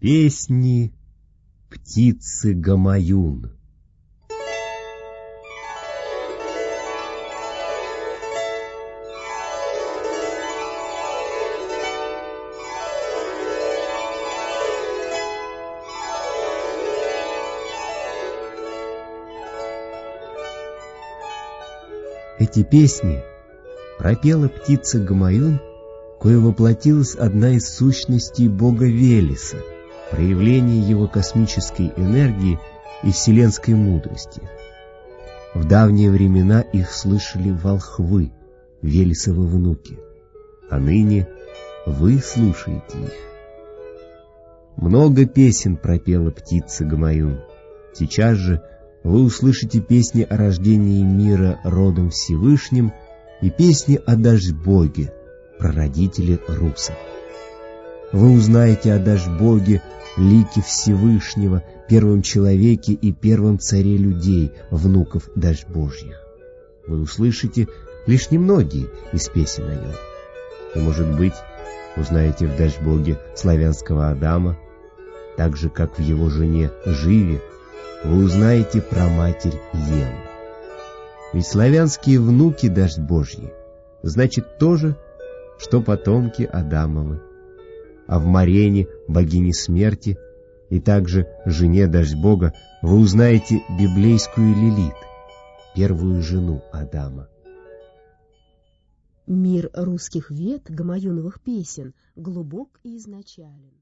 Песни птицы Гамаюн. Эти песни пропела птица Гамаюн, кое воплотилась одна из сущностей бога Велеса, проявление его космической энергии и вселенской мудрости. В давние времена их слышали волхвы, Велесовы внуки, а ныне вы слушаете их. Много песен пропела птица Гамаюн. Сейчас же вы услышите песни о рождении мира родом Всевышним и песни о Дашбоге, прародителе русов. Вы узнаете о Дашбоге, лике Всевышнего, первом человеке и первом царе людей, внуков Дашбожьих. Вы услышите лишь немногие из песен о нем. И, может быть, узнаете в Дашбоге славянского Адама, так же, как в его жене Живе, вы узнаете про матерь Еву. Ведь славянские внуки Дождь Божьи, значит то же, что потомки Адамовы. А в Марене, богине смерти, и также жене Дождь Бога, вы узнаете библейскую Лилит, первую жену Адама. Мир русских вет, гамаюновых песен, глубок и изначален.